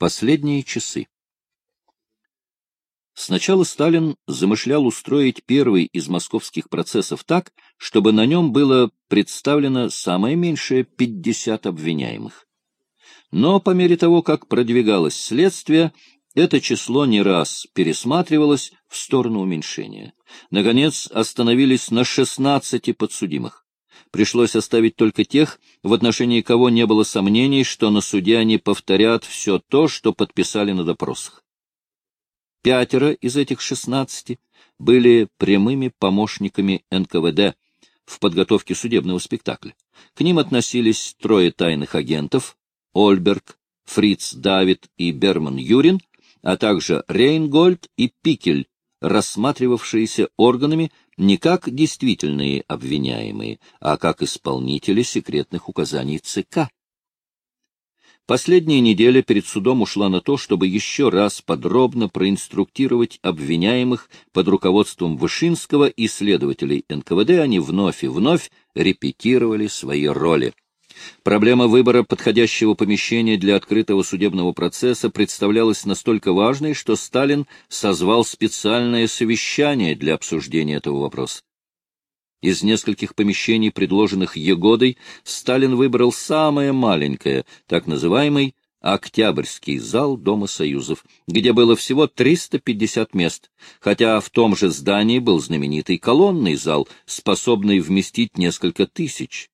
Последние часы. Сначала Сталин замышлял устроить первый из московских процессов так, чтобы на нем было представлено самое меньшее 50 обвиняемых. Но по мере того, как продвигалось следствие, это число не раз пересматривалось в сторону уменьшения. Наконец, остановились на 16 подсудимых. Пришлось оставить только тех, в отношении кого не было сомнений, что на суде они повторят все то, что подписали на допросах. Пятеро из этих шестнадцати были прямыми помощниками НКВД в подготовке судебного спектакля. К ним относились трое тайных агентов — Ольберг, Фриц Давид и Берман Юрин, а также Рейнгольд и Пикель, рассматривавшиеся органами не как действительные обвиняемые, а как исполнители секретных указаний ЦК. Последняя неделя перед судом ушла на то, чтобы еще раз подробно проинструктировать обвиняемых под руководством Вышинского и следователей НКВД, они вновь и вновь репетировали свои роли. Проблема выбора подходящего помещения для открытого судебного процесса представлялась настолько важной, что Сталин созвал специальное совещание для обсуждения этого вопроса. Из нескольких помещений, предложенных Егодой, Сталин выбрал самое маленькое, так называемый Октябрьский зал Дома Союзов, где было всего 350 мест, хотя в том же здании был знаменитый колонный зал, способный вместить несколько тысяч.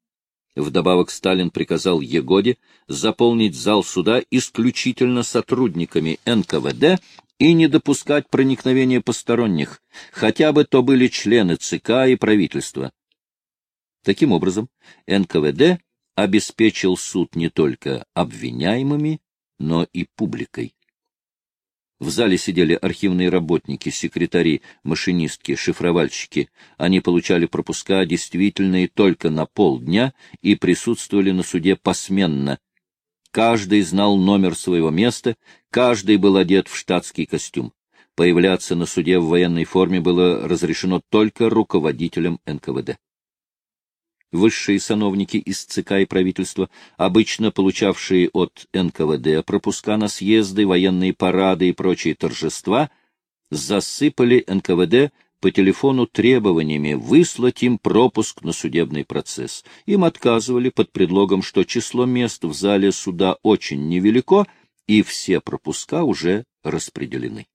Вдобавок Сталин приказал Егоде заполнить зал суда исключительно сотрудниками НКВД и не допускать проникновения посторонних, хотя бы то были члены ЦК и правительства. Таким образом, НКВД обеспечил суд не только обвиняемыми, но и публикой. В зале сидели архивные работники, секретари, машинистки, шифровальщики. Они получали пропуска, действительные только на полдня, и присутствовали на суде посменно, Каждый знал номер своего места, каждый был одет в штатский костюм. Появляться на суде в военной форме было разрешено только руководителям НКВД. Высшие сановники из ЦК и правительства, обычно получавшие от НКВД пропуска на съезды, военные парады и прочие торжества, засыпали НКВД по телефону требованиями выслать им пропуск на судебный процесс. Им отказывали под предлогом, что число мест в зале суда очень невелико, и все пропуска уже распределены.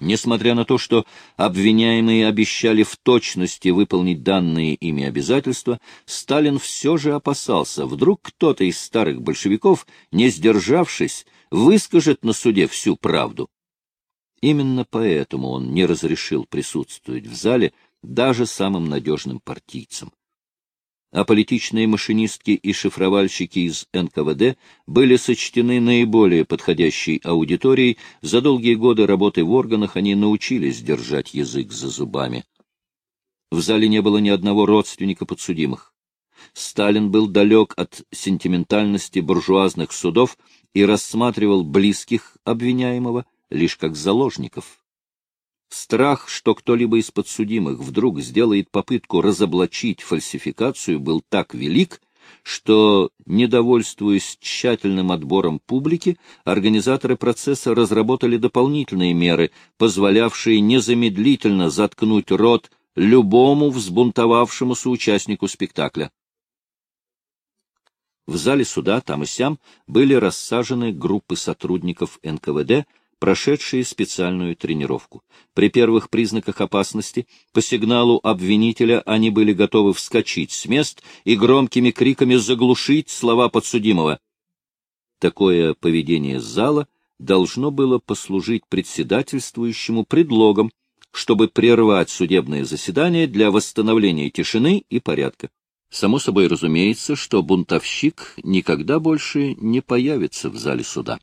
Несмотря на то, что обвиняемые обещали в точности выполнить данные ими обязательства, Сталин все же опасался, вдруг кто-то из старых большевиков, не сдержавшись, выскажет на суде всю правду. Именно поэтому он не разрешил присутствовать в зале даже самым надежным партийцам. А политичные машинистки и шифровальщики из НКВД были сочтены наиболее подходящей аудиторией, за долгие годы работы в органах они научились держать язык за зубами. В зале не было ни одного родственника подсудимых. Сталин был далек от сентиментальности буржуазных судов и рассматривал близких обвиняемого лишь как заложников. Страх, что кто-либо из подсудимых вдруг сделает попытку разоблачить фальсификацию, был так велик, что, недовольствуясь тщательным отбором публики, организаторы процесса разработали дополнительные меры, позволявшие незамедлительно заткнуть рот любому взбунтовавшемуся участнику спектакля. В зале суда там и сям были рассажены группы сотрудников НКВД, прошедшие специальную тренировку. При первых признаках опасности, по сигналу обвинителя, они были готовы вскочить с мест и громкими криками заглушить слова подсудимого. Такое поведение зала должно было послужить председательствующему предлогом, чтобы прервать судебное заседание для восстановления тишины и порядка. Само собой разумеется, что бунтовщик никогда больше не появится в зале суда.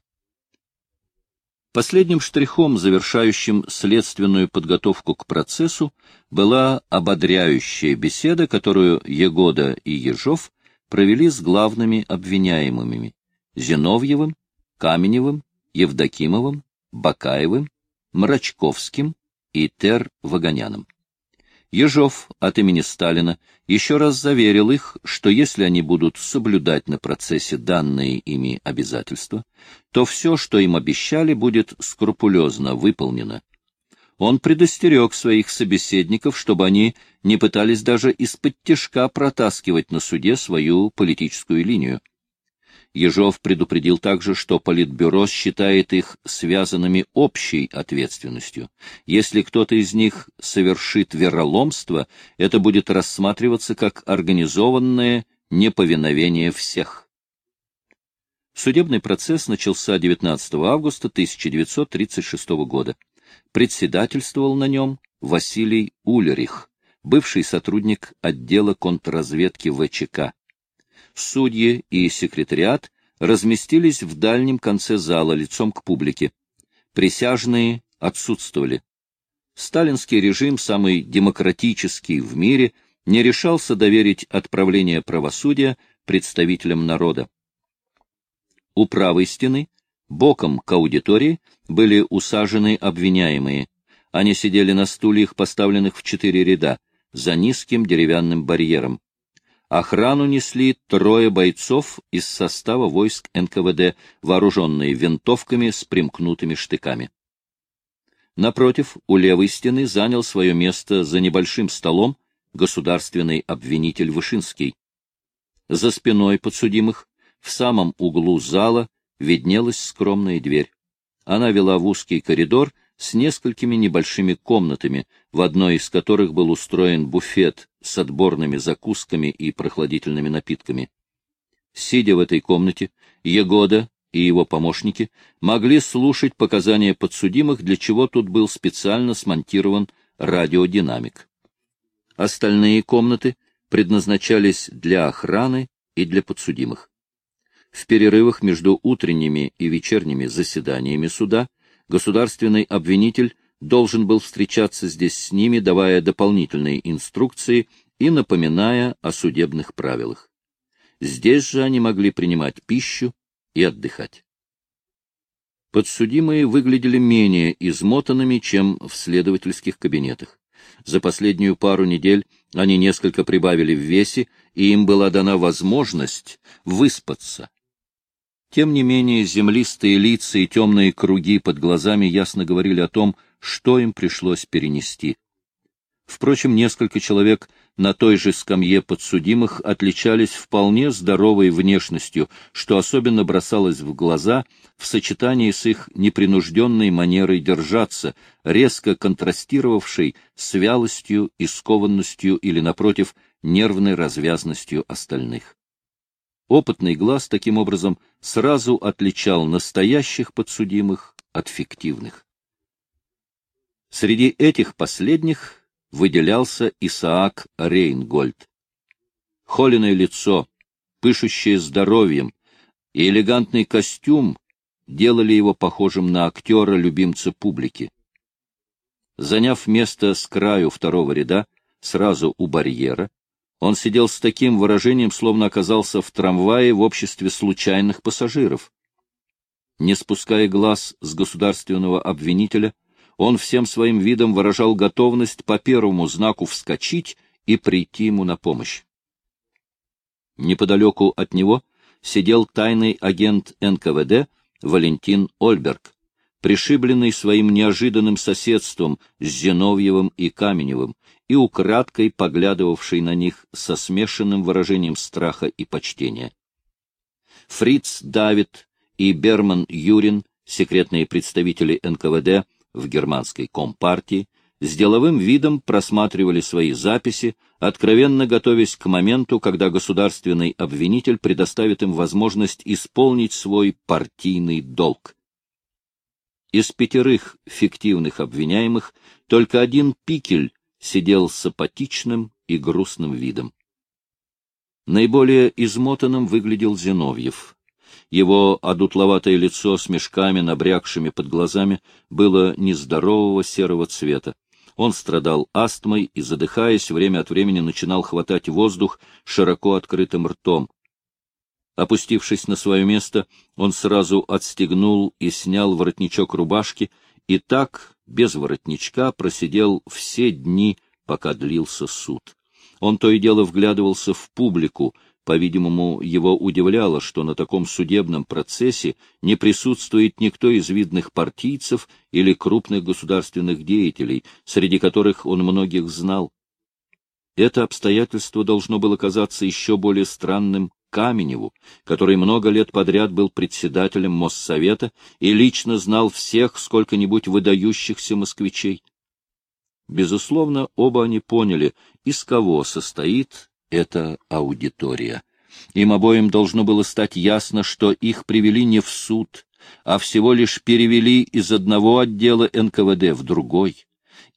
Последним штрихом, завершающим следственную подготовку к процессу, была ободряющая беседа, которую Егода и Ежов провели с главными обвиняемыми — Зиновьевым, Каменевым, Евдокимовым, Бакаевым, Мрачковским и Тер-Вагоняном. Ежов от имени Сталина еще раз заверил их, что если они будут соблюдать на процессе данные ими обязательства, то все, что им обещали, будет скрупулезно выполнено. Он предостерег своих собеседников, чтобы они не пытались даже из-под тяжка протаскивать на суде свою политическую линию. Ежов предупредил также, что Политбюро считает их связанными общей ответственностью. Если кто-то из них совершит вероломство, это будет рассматриваться как организованное неповиновение всех. Судебный процесс начался 19 августа 1936 года. Председательствовал на нем Василий Улерих, бывший сотрудник отдела контрразведки ВЧК судьи и секретариат разместились в дальнем конце зала лицом к публике. Присяжные отсутствовали. Сталинский режим, самый демократический в мире, не решался доверить отправление правосудия представителям народа. У правой стены, боком к аудитории, были усажены обвиняемые. Они сидели на стульях, поставленных в четыре ряда, за низким деревянным барьером. Охрану несли трое бойцов из состава войск НКВД, вооруженные винтовками с примкнутыми штыками. Напротив, у левой стены занял свое место за небольшим столом государственный обвинитель Вышинский. За спиной подсудимых, в самом углу зала, виднелась скромная дверь. Она вела в узкий коридор с несколькими небольшими комнатами, в одной из которых был устроен буфет с отборными закусками и прохладительными напитками. Сидя в этой комнате, Егода и его помощники могли слушать показания подсудимых, для чего тут был специально смонтирован радиодинамик. Остальные комнаты предназначались для охраны и для подсудимых. В перерывах между утренними и вечерними заседаниями суда государственный обвинитель должен был встречаться здесь с ними, давая дополнительные инструкции и напоминая о судебных правилах. Здесь же они могли принимать пищу и отдыхать. Подсудимые выглядели менее измотанными, чем в следовательских кабинетах. За последнюю пару недель они несколько прибавили в весе, и им была дана возможность выспаться. Тем не менее, землистые лица и темные круги под глазами ясно говорили о том, что им пришлось перенести. Впрочем, несколько человек на той же скамье подсудимых отличались вполне здоровой внешностью, что особенно бросалось в глаза в сочетании с их непринужденной манерой держаться, резко контрастировавшей с вялостью и скованностью или, напротив, нервной развязностью остальных. Опытный глаз таким образом сразу отличал настоящих подсудимых от фиктивных. Среди этих последних выделялся Исаак Рейнгольд. Холеное лицо, пышущее здоровьем, и элегантный костюм делали его похожим на актера-любимца публики. Заняв место с краю второго ряда, сразу у барьера, он сидел с таким выражением, словно оказался в трамвае в обществе случайных пассажиров. Не спуская глаз с государственного обвинителя, он всем своим видом выражал готовность по первому знаку вскочить и прийти ему на помощь. Неподалеку от него сидел тайный агент НКВД Валентин Ольберг, пришибленный своим неожиданным соседством с Зиновьевым и Каменевым, и украдкой поглядывавший на них со смешанным выражением страха и почтения. Фриц Давид и Берман Юрин, секретные представители НКВД в германской компартии, с деловым видом просматривали свои записи, откровенно готовясь к моменту, когда государственный обвинитель предоставит им возможность исполнить свой партийный долг. Из пятерых фиктивных обвиняемых только один Пикель сидел с апатичным и грустным видом. Наиболее измотанным выглядел Зиновьев. Его одутловатое лицо с мешками, набрякшими под глазами, было нездорового серого цвета. Он страдал астмой и, задыхаясь, время от времени начинал хватать воздух широко открытым ртом. Опустившись на свое место, он сразу отстегнул и снял воротничок рубашки, и так без воротничка просидел все дни пока длился суд. Он то и дело вглядывался в публику, по-видимому, его удивляло, что на таком судебном процессе не присутствует никто из видных партийцев или крупных государственных деятелей, среди которых он многих знал. Это обстоятельство должно было казаться еще более странным Каменеву, который много лет подряд был председателем Моссовета и лично знал всех сколько-нибудь выдающихся москвичей. Безусловно, оба они поняли, из кого состоит эта аудитория. Им обоим должно было стать ясно, что их привели не в суд, а всего лишь перевели из одного отдела НКВД в другой.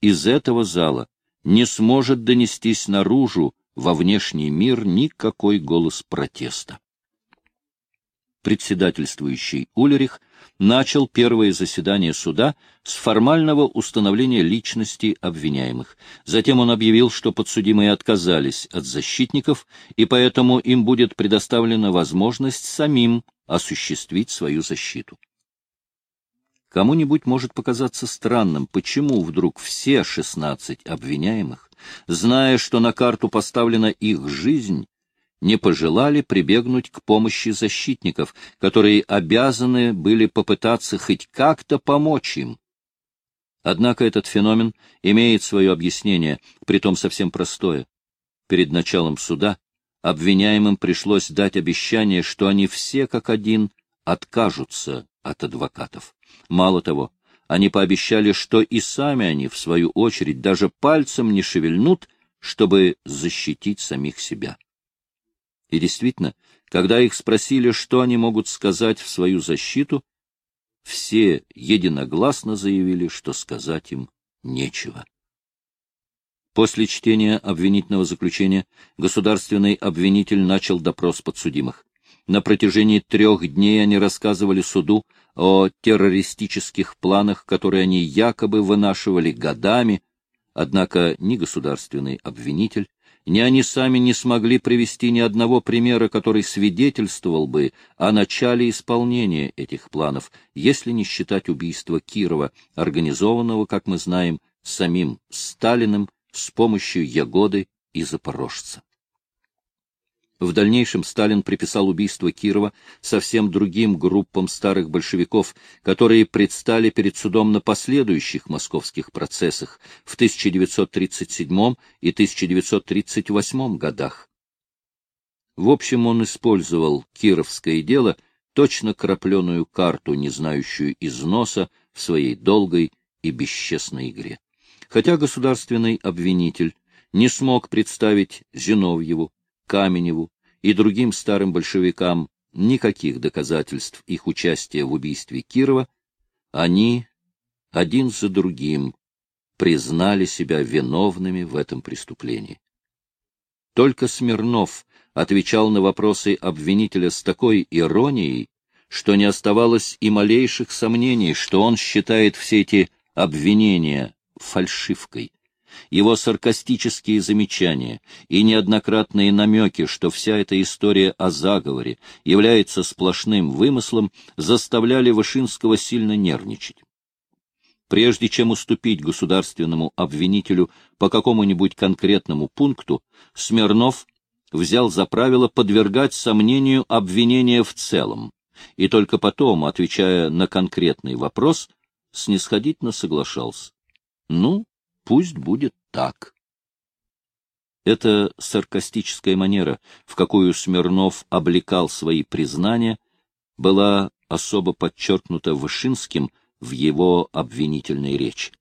Из этого зала не сможет донестись наружу во внешний мир никакой голос протеста. Председательствующий Улерих начал первое заседание суда с формального установления личности обвиняемых. Затем он объявил, что подсудимые отказались от защитников, и поэтому им будет предоставлена возможность самим осуществить свою защиту. Кому-нибудь может показаться странным, почему вдруг все 16 обвиняемых, зная, что на карту поставлена их жизнь, не пожелали прибегнуть к помощи защитников, которые обязаны были попытаться хоть как-то помочь им. Однако этот феномен имеет свое объяснение, притом совсем простое. Перед началом суда обвиняемым пришлось дать обещание, что они все как один откажутся от адвокатов. Мало того, они пообещали, что и сами они, в свою очередь, даже пальцем не шевельнут, чтобы защитить самих себя. И действительно, когда их спросили, что они могут сказать в свою защиту, все единогласно заявили, что сказать им нечего. После чтения обвинительного заключения государственный обвинитель начал допрос подсудимых. На протяжении трех дней они рассказывали суду о террористических планах, которые они якобы вынашивали годами, однако ни государственный обвинитель, ни они сами не смогли привести ни одного примера, который свидетельствовал бы о начале исполнения этих планов, если не считать убийства Кирова, организованного, как мы знаем, самим Сталиным с помощью Ягоды и Запорожца. В дальнейшем Сталин приписал убийство Кирова совсем другим группам старых большевиков, которые предстали перед судом на последующих московских процессах в 1937 и 1938 годах. В общем, он использовал кировское дело, точно крапленую карту, не знающую износа в своей долгой и бесчестной игре. Хотя государственный обвинитель не смог представить Зиновьеву, Каменеву и другим старым большевикам никаких доказательств их участия в убийстве Кирова, они один за другим признали себя виновными в этом преступлении. Только Смирнов отвечал на вопросы обвинителя с такой иронией, что не оставалось и малейших сомнений, что он считает все эти обвинения фальшивкой, его саркастические замечания и неоднократные намеки, что вся эта история о заговоре является сплошным вымыслом, заставляли Вышинского сильно нервничать. Прежде чем уступить государственному обвинителю по какому-нибудь конкретному пункту, Смирнов взял за правило подвергать сомнению обвинения в целом, и только потом, отвечая на конкретный вопрос, снисходительно соглашался. Ну, Пусть будет так. Эта саркастическая манера, в какую Смирнов облекал свои признания, была особо подчеркнута Вышинским в его обвинительной речи.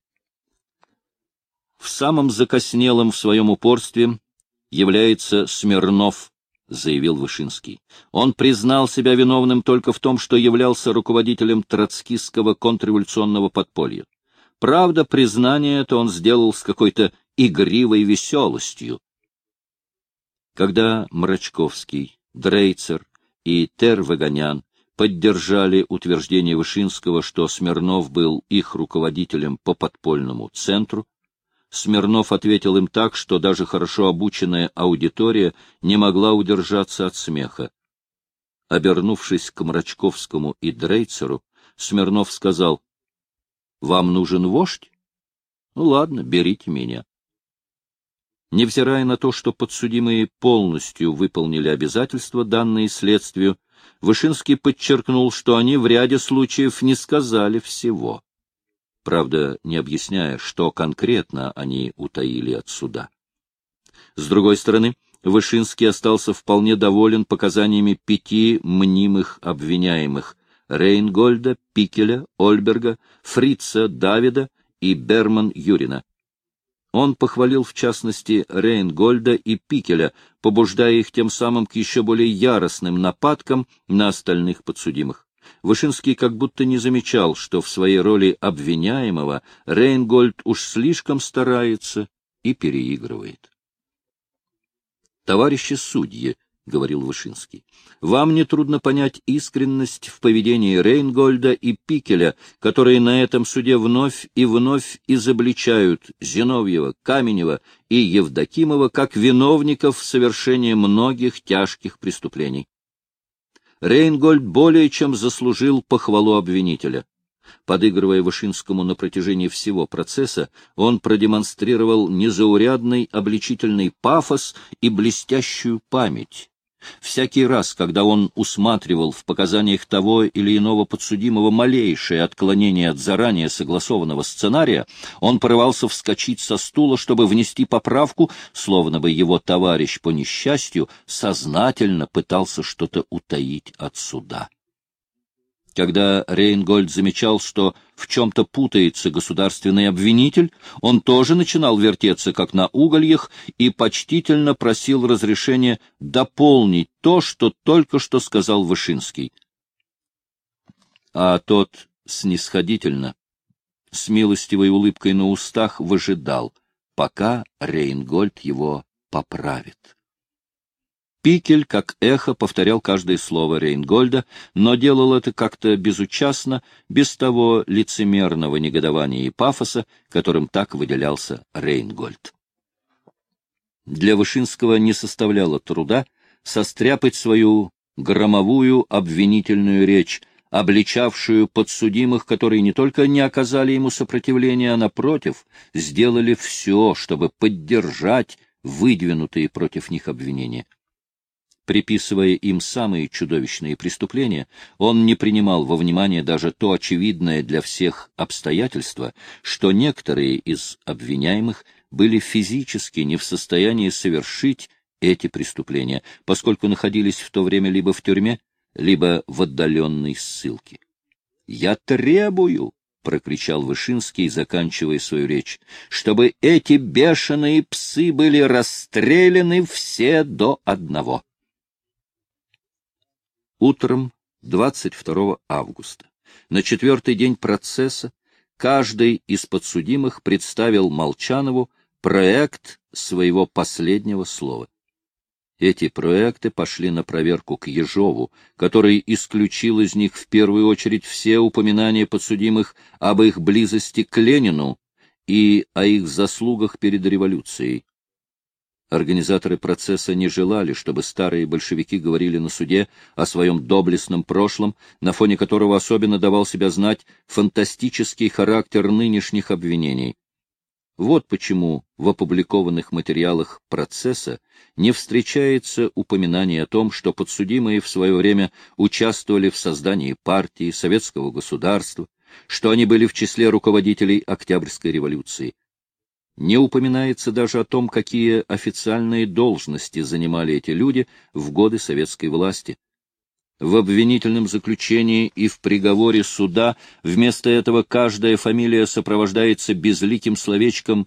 В самом закоснелом в своем упорстве является Смирнов, заявил Вышинский. Он признал себя виновным только в том, что являлся руководителем троцкистского контрреволюционного подполья. Правда, признание это он сделал с какой-то игривой веселостью. Когда Мрачковский, Дрейцер и Тервагонян поддержали утверждение Вышинского, что Смирнов был их руководителем по подпольному центру, Смирнов ответил им так, что даже хорошо обученная аудитория не могла удержаться от смеха. Обернувшись к Мрачковскому и Дрейцеру, Смирнов сказал, вам нужен вождь? Ну ладно, берите меня. Невзирая на то, что подсудимые полностью выполнили обязательства, данные следствию, Вышинский подчеркнул, что они в ряде случаев не сказали всего. Правда, не объясняя, что конкретно они утаили от суда. С другой стороны, Вышинский остался вполне доволен показаниями пяти мнимых обвиняемых — Рейнгольда, Пикеля, Ольберга, Фрица, Давида и Берман Юрина. Он похвалил, в частности, Рейнгольда и Пикеля, побуждая их тем самым к еще более яростным нападкам на остальных подсудимых. Вышинский как будто не замечал, что в своей роли обвиняемого Рейнгольд уж слишком старается и переигрывает. Товарищи судьи, — говорил Вышинский. — Вам нетрудно понять искренность в поведении Рейнгольда и Пикеля, которые на этом суде вновь и вновь изобличают Зиновьева, Каменева и Евдокимова как виновников в совершении многих тяжких преступлений. Рейнгольд более чем заслужил похвалу обвинителя. Подыгрывая Вышинскому на протяжении всего процесса, он продемонстрировал незаурядный обличительный пафос и блестящую память Всякий раз, когда он усматривал в показаниях того или иного подсудимого малейшее отклонение от заранее согласованного сценария, он порывался вскочить со стула, чтобы внести поправку, словно бы его товарищ по несчастью сознательно пытался что-то утаить от суда. Когда Рейнгольд замечал, что в чем-то путается государственный обвинитель, он тоже начинал вертеться, как на угольях, и почтительно просил разрешения дополнить то, что только что сказал Вышинский. А тот снисходительно, с милостивой улыбкой на устах, выжидал, пока Рейнгольд его поправит. Пикель, как эхо, повторял каждое слово Рейнгольда, но делал это как-то безучастно, без того лицемерного негодования и пафоса, которым так выделялся Рейнгольд. Для Вышинского не составляло труда состряпать свою громовую обвинительную речь, обличавшую подсудимых, которые не только не оказали ему сопротивления, а, напротив, сделали все, чтобы поддержать выдвинутые против них обвинения. Приписывая им самые чудовищные преступления, он не принимал во внимание даже то очевидное для всех обстоятельство, что некоторые из обвиняемых были физически не в состоянии совершить эти преступления, поскольку находились в то время либо в тюрьме, либо в отдаленной ссылке. «Я требую!» — прокричал Вышинский, заканчивая свою речь, — чтобы эти бешеные псы были расстреляны все до одного. Утром 22 августа, на четвертый день процесса, каждый из подсудимых представил Молчанову проект своего последнего слова. Эти проекты пошли на проверку к Ежову, который исключил из них в первую очередь все упоминания подсудимых об их близости к Ленину и о их заслугах перед революцией. Организаторы процесса не желали, чтобы старые большевики говорили на суде о своем доблестном прошлом, на фоне которого особенно давал себя знать фантастический характер нынешних обвинений. Вот почему в опубликованных материалах процесса не встречается упоминание о том, что подсудимые в свое время участвовали в создании партии, советского государства, что они были в числе руководителей Октябрьской революции. Не упоминается даже о том, какие официальные должности занимали эти люди в годы советской власти. В обвинительном заключении и в приговоре суда вместо этого каждая фамилия сопровождается безликим словечком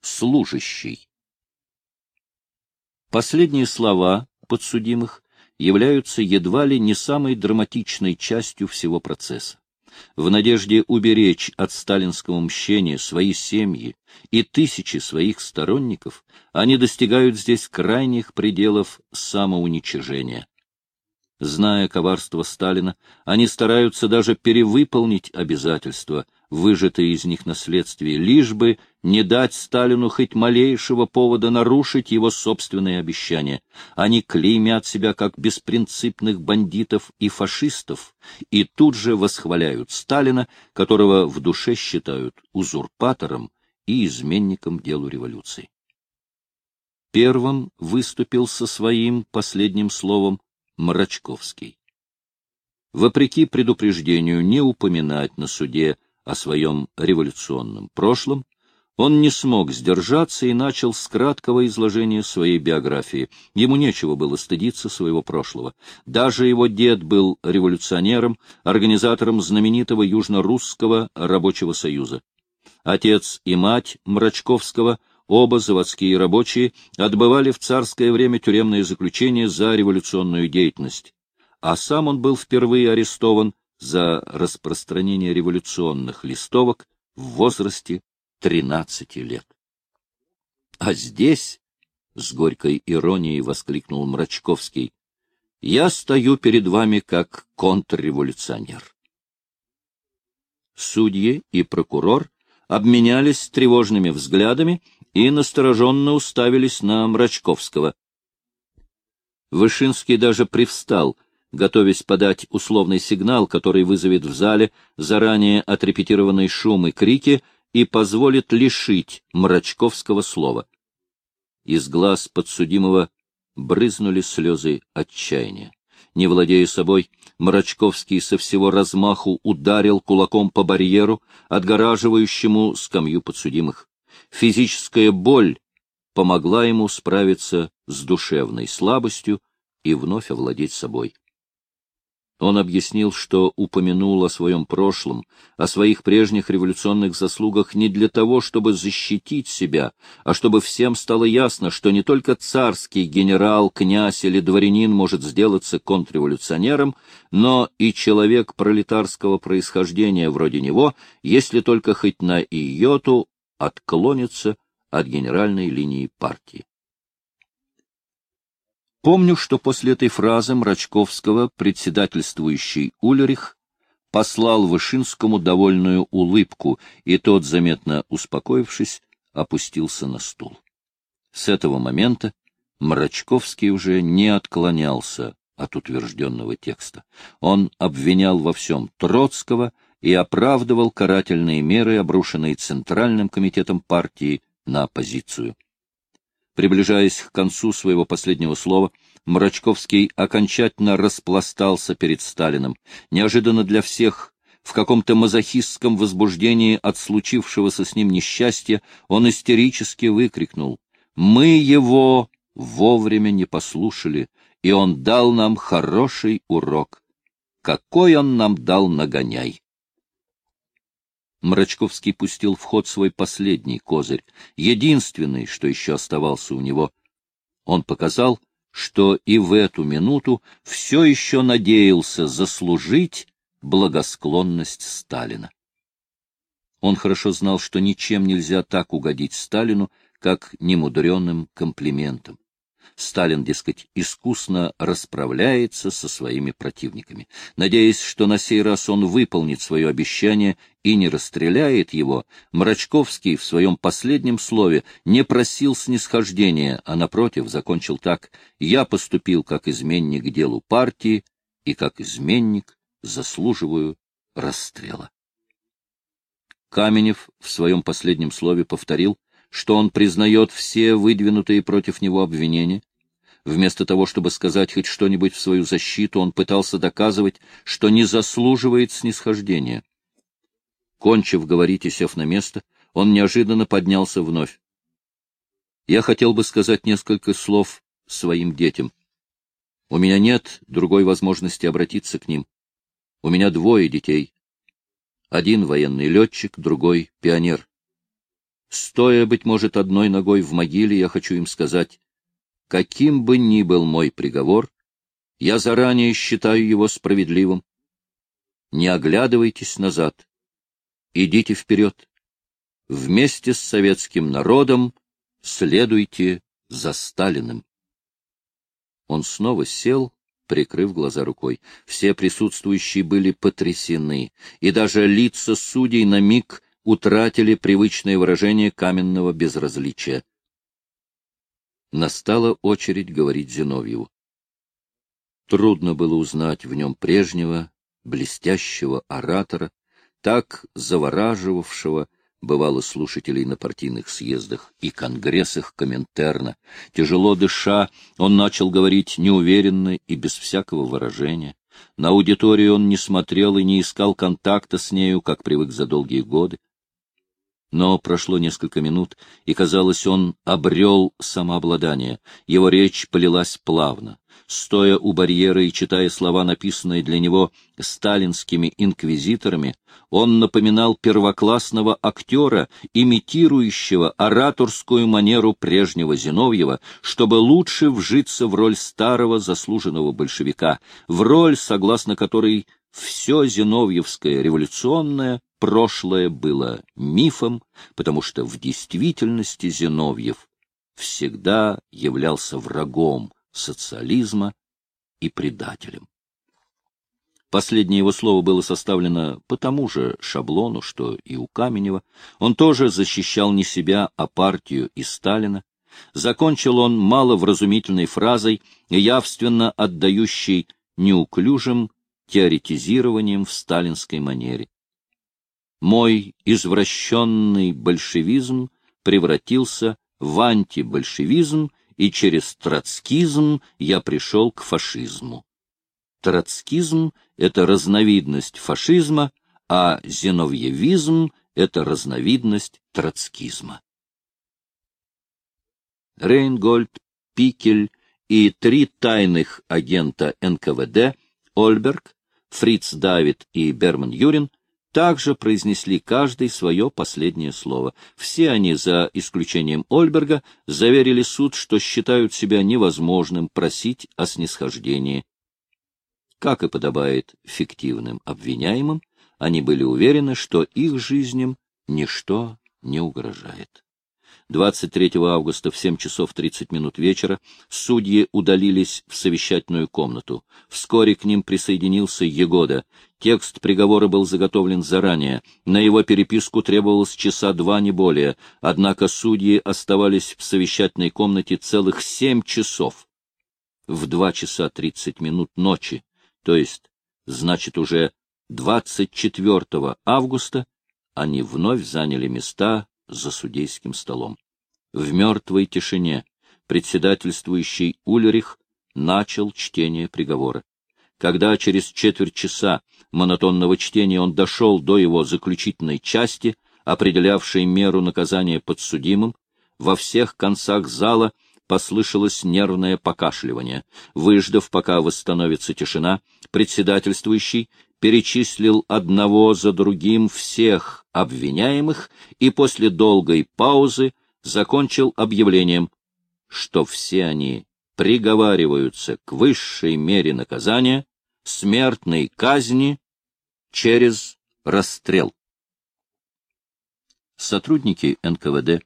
«служащий». Последние слова подсудимых являются едва ли не самой драматичной частью всего процесса в надежде уберечь от сталинского мщения свои семьи и тысячи своих сторонников, они достигают здесь крайних пределов самоуничижения. Зная коварство Сталина, они стараются даже перевыполнить обязательства, выжатые из них наследствие, лишь бы не дать Сталину хоть малейшего повода нарушить его собственные обещания. Они клеймят себя как беспринципных бандитов и фашистов и тут же восхваляют Сталина, которого в душе считают узурпатором и изменником делу революции. Первым выступил со своим последним словом Мрачковский. Вопреки предупреждению не упоминать на суде о своем революционном прошлом, он не смог сдержаться и начал с краткого изложения своей биографии. Ему нечего было стыдиться своего прошлого. Даже его дед был революционером, организатором знаменитого Южно-Русского рабочего союза. Отец и мать Мрачковского, оба заводские рабочие, отбывали в царское время тюремное заключение за революционную деятельность. А сам он был впервые арестован за распространение революционных листовок в возрасте 13 лет. А здесь, — с горькой иронией воскликнул Мрачковский, — я стою перед вами как контрреволюционер. Судьи и прокурор обменялись тревожными взглядами и настороженно уставились на Мрачковского. Вышинский даже привстал, готовясь подать условный сигнал, который вызовет в зале заранее отрепетированный шум и крики и позволит лишить Мрачковского слова. Из глаз подсудимого брызнули слезы отчаяния. Не владея собой, Мрачковский со всего размаху ударил кулаком по барьеру, отгораживающему скамью подсудимых. Физическая боль помогла ему справиться с душевной слабостью и вновь овладеть собой. Он объяснил, что упомянул о своем прошлом, о своих прежних революционных заслугах не для того, чтобы защитить себя, а чтобы всем стало ясно, что не только царский генерал, князь или дворянин может сделаться контрреволюционером, но и человек пролетарского происхождения вроде него, если только хоть на иоту отклонится от генеральной линии партии. Помню, что после этой фразы Мрачковского председательствующий Улерих послал Вышинскому довольную улыбку, и тот, заметно успокоившись, опустился на стул. С этого момента Мрачковский уже не отклонялся от утвержденного текста. Он обвинял во всем Троцкого и оправдывал карательные меры, обрушенные Центральным комитетом партии на оппозицию. Приближаясь к концу своего последнего слова, Мрачковский окончательно распластался перед Сталиным. Неожиданно для всех, в каком-то мазохистском возбуждении от случившегося с ним несчастья, он истерически выкрикнул «Мы его вовремя не послушали, и он дал нам хороший урок. Какой он нам дал нагоняй!» Мрачковский пустил в ход свой последний козырь, единственный, что еще оставался у него. Он показал, что и в эту минуту все еще надеялся заслужить благосклонность Сталина. Он хорошо знал, что ничем нельзя так угодить Сталину, как немудренным комплиментом. Сталин, дескать, искусно расправляется со своими противниками. Надеясь, что на сей раз он выполнит свое обещание и не расстреляет его, Мрачковский в своем последнем слове не просил снисхождения, а, напротив, закончил так «Я поступил как изменник делу партии и как изменник заслуживаю расстрела». Каменев в своем последнем слове повторил, что он признает все выдвинутые против него обвинения. Вместо того, чтобы сказать хоть что-нибудь в свою защиту, он пытался доказывать, что не заслуживает снисхождения. Кончив говорить и сев на место, он неожиданно поднялся вновь. Я хотел бы сказать несколько слов своим детям. У меня нет другой возможности обратиться к ним. У меня двое детей. Один военный летчик, другой — пионер. Стоя, быть может, одной ногой в могиле, я хочу им сказать, каким бы ни был мой приговор, я заранее считаю его справедливым. Не оглядывайтесь назад. Идите вперед. Вместе с советским народом следуйте за Сталиным. Он снова сел, прикрыв глаза рукой. Все присутствующие были потрясены, и даже лица судей на миг утратили привычное выражение каменного безразличия. Настала очередь говорить Зиновьеву. Трудно было узнать в нем прежнего, блестящего оратора, так завораживавшего бывало слушателей на партийных съездах и конгрессах Коминтерна. Тяжело дыша, он начал говорить неуверенно и без всякого выражения. На аудиторию он не смотрел и не искал контакта с нею, как привык за долгие годы. Но прошло несколько минут, и, казалось, он обрел самообладание. Его речь полилась плавно. Стоя у барьера и читая слова, написанные для него сталинскими инквизиторами, он напоминал первоклассного актера, имитирующего ораторскую манеру прежнего Зиновьева, чтобы лучше вжиться в роль старого заслуженного большевика, в роль, согласно которой все зиновьевское революционное прошлое было мифом, потому что в действительности Зиновьев всегда являлся врагом социализма и предателем. Последнее его слово было составлено по тому же шаблону, что и у Каменева. Он тоже защищал не себя, а партию и Сталина. Закончил он маловразумительной фразой, явственно отдающей неуклюжим теоретизированием в сталинской манере мой извращенный большевизм превратился в антибольшевизм, и через троцкизм я пришел к фашизму. Троцкизм — это разновидность фашизма, а зиновьевизм — это разновидность троцкизма. Рейнгольд, Пикель и три тайных агента НКВД — Ольберг, Фриц Давид и Берман Юрин — также произнесли каждый свое последнее слово. Все они, за исключением Ольберга, заверили суд, что считают себя невозможным просить о снисхождении. Как и подобает фиктивным обвиняемым, они были уверены, что их жизням ничто не угрожает. 23 августа в 7 часов 30 минут вечера судьи удалились в совещательную комнату. Вскоре к ним присоединился Егода. Текст приговора был заготовлен заранее. На его переписку требовалось часа два, не более. Однако судьи оставались в совещательной комнате целых семь часов. В два часа тридцать минут ночи, то есть, значит, уже 24 августа, они вновь заняли места за судейским столом. В мертвой тишине председательствующий Ульрих начал чтение приговора. Когда через четверть часа монотонного чтения он дошел до его заключительной части, определявшей меру наказания подсудимым, во всех концах зала послышалось нервное покашливание. Выждав, пока восстановится тишина, председательствующий перечислил одного за другим всех обвиняемых и после долгой паузы закончил объявлением, что все они приговариваются к высшей мере наказания, смертной казни через расстрел. Сотрудники НКВД,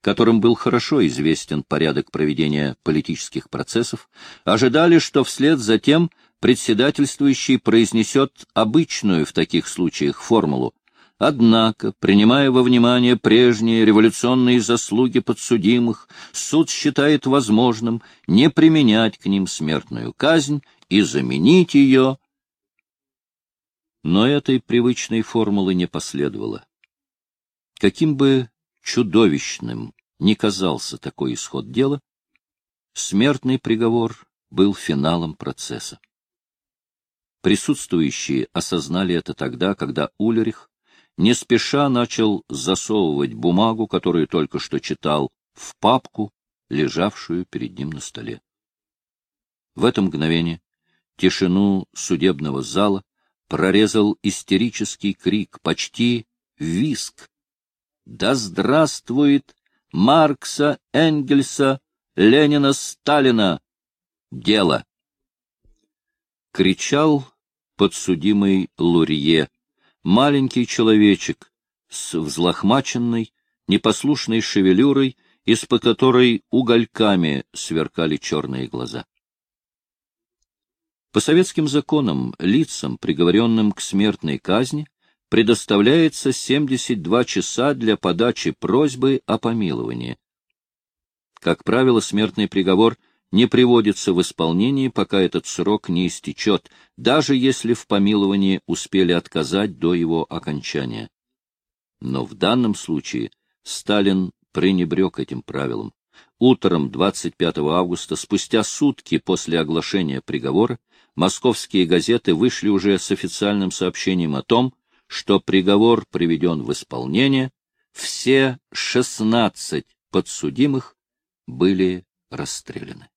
которым был хорошо известен порядок проведения политических процессов, ожидали, что вслед за тем председательствующий произнесет обычную в таких случаях формулу Однако, принимая во внимание прежние революционные заслуги подсудимых, суд считает возможным не применять к ним смертную казнь и заменить ее. Но этой привычной формулы не последовало. Каким бы чудовищным ни казался такой исход дела, смертный приговор был финалом процесса. Присутствующие осознали это тогда, когда Ульрих не спеша начал засовывать бумагу, которую только что читал, в папку, лежавшую перед ним на столе. В это мгновение тишину судебного зала прорезал истерический крик, почти виск. «Да здравствует Маркса, Энгельса, Ленина, Сталина! Дело!» Кричал подсудимый Лурье, маленький человечек с взлохмаченной, непослушной шевелюрой, из-под которой угольками сверкали черные глаза. По советским законам лицам, приговоренным к смертной казни, предоставляется 72 часа для подачи просьбы о помиловании. Как правило, смертный приговор не приводится в исполнение, пока этот срок не истечет, даже если в помиловании успели отказать до его окончания. Но в данном случае Сталин пренебрег этим правилом. Утром 25 августа, спустя сутки после оглашения приговора, московские газеты вышли уже с официальным сообщением о том, что приговор приведен в исполнение, все 16 подсудимых были расстреляны.